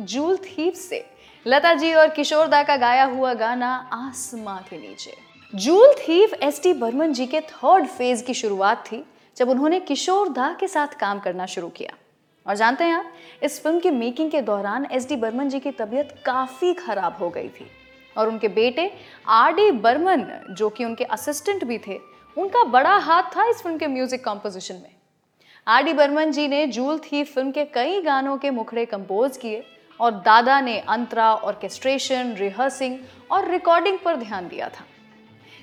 Joule thief से। लता जी और किशोर दा का गाया हुआ गाना आसमां के नीचे। Jewel Thief S D Burman ji के थर्ड फ़ेज़ की शुरुआत थी, जब उन्होंने किशोर दा के साथ काम करना शुरू किया। और जानते हैं इस फ़िल्म की मेकिंग के दौरान एस डी बर्मन जी की तबीयत काफ़ी खराब हो गई थी। और उनके बेटे आर डी बर्मन, जो कि उनके असिस्टेंट भी थे, उनका बड़ा हाथ था इस फ़िल्म के म्यूज़िक कॉम्पोजिशन में। आर डी बर्मन जी ने जूल थी फ़िल्म के कई गानों के मुखड़े कंपोज किए और दादा ने अंतरा ऑर्केस्ट्रेशन रिहर्सिंग और रिकॉर्डिंग पर ध्यान दिया था।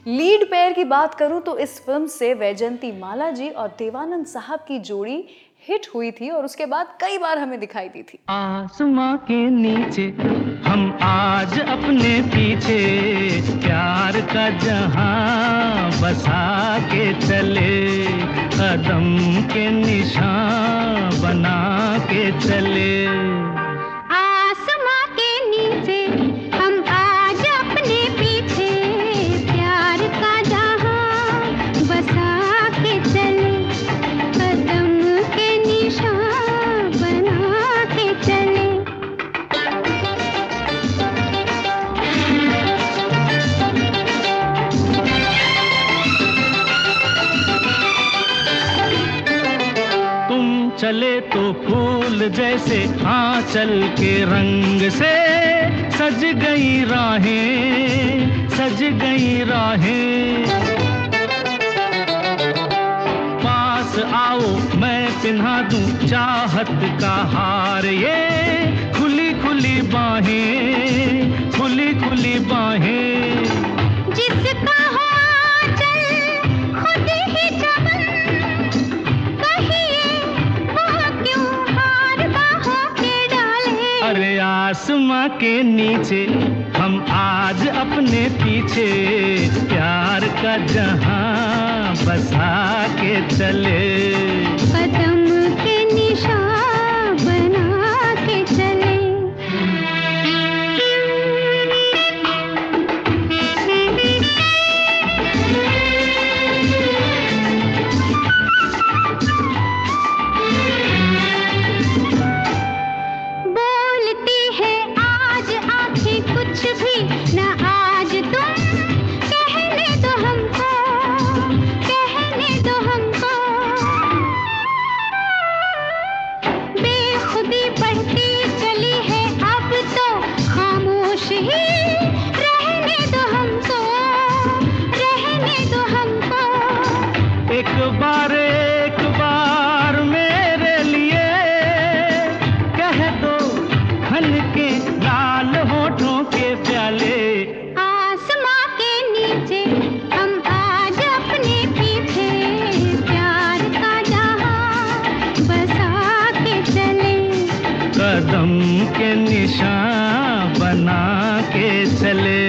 लीड पेयर की बात करूँ तो इस फ़िल्म से वैजंती माला जी और देवानंद साहब की जोड़ी हिट हुई थी और उसके बाद कई बार हमें दिखाई दी थी। आसमां के नीचे, हम आज अपने पीछे, प्यार का जहाँ बसा के चले, कदम के निशान बना के चले। चले तो फूल जैसे आंचल के रंग से सज गई राहें, सज गई राहें। पास आओ, मैं पिन्हा दूँ चाहत का हार ये खुली खुली बाहें। आसमां के नीचे हम आज अपने पीछे प्यार का जहाँ बसा के चले। कदम के निशान बना के चले।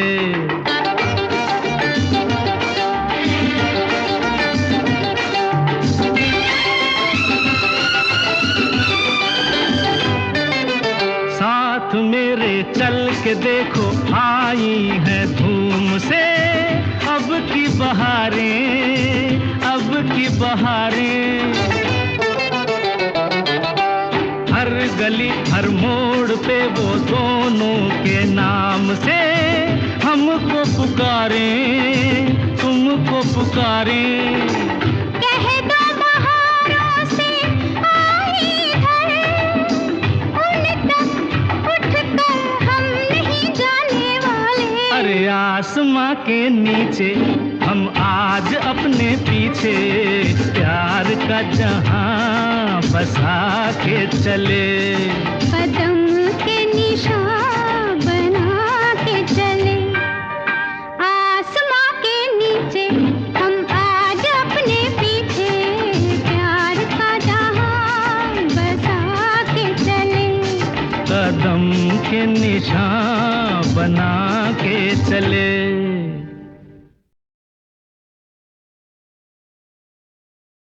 साथ मेरे चल के देखो, आई है धूम से। अब की बहारें, अब की बहारें। वो दोनों के नाम से हमको पुकारे तुमको पुकारे। कह दो बहारों से आई इधर उन तक उठ कर हम नहीं जाने वाले। अरे आसमां के नीचे हम आज अपने पीछे प्यार का जहाँ बसा के चले। निशान बना के चले।